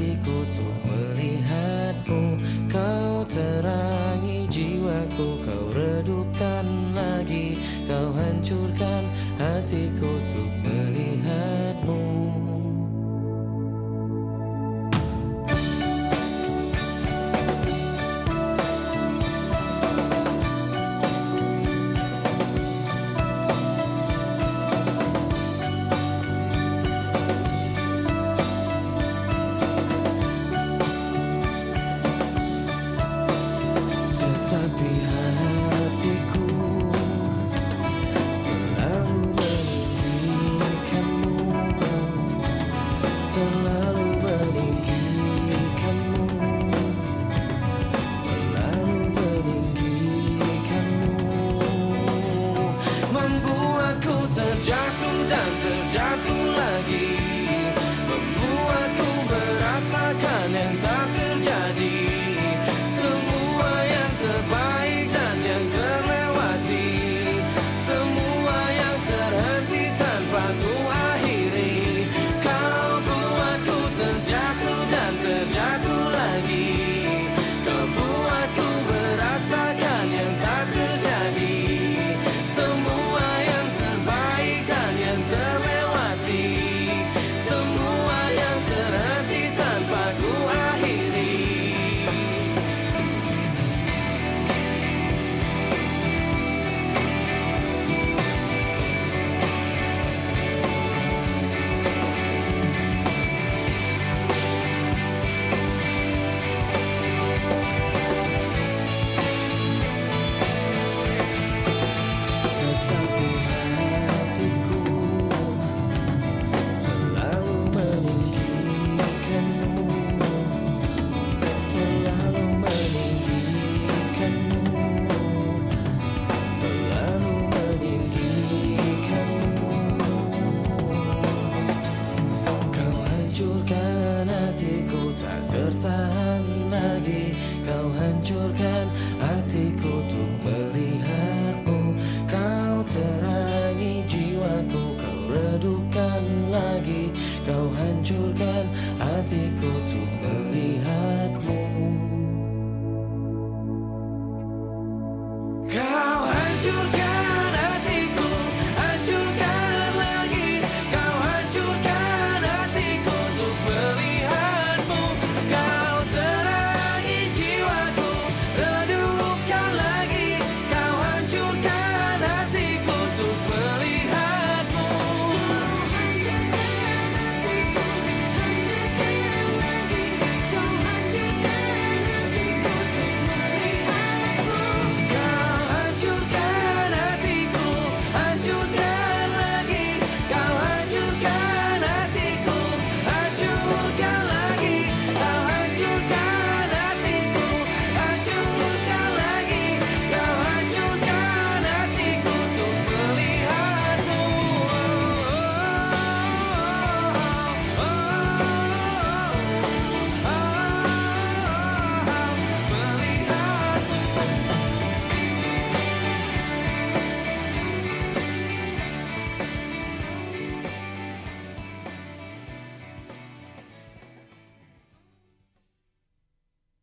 hatiku untuk melihatmu. Kau terangi jiwaku Kau redupkan lagi Kau hancurkan canentata hancurkan hatiku tak tertahan lagi. Kau hancurkan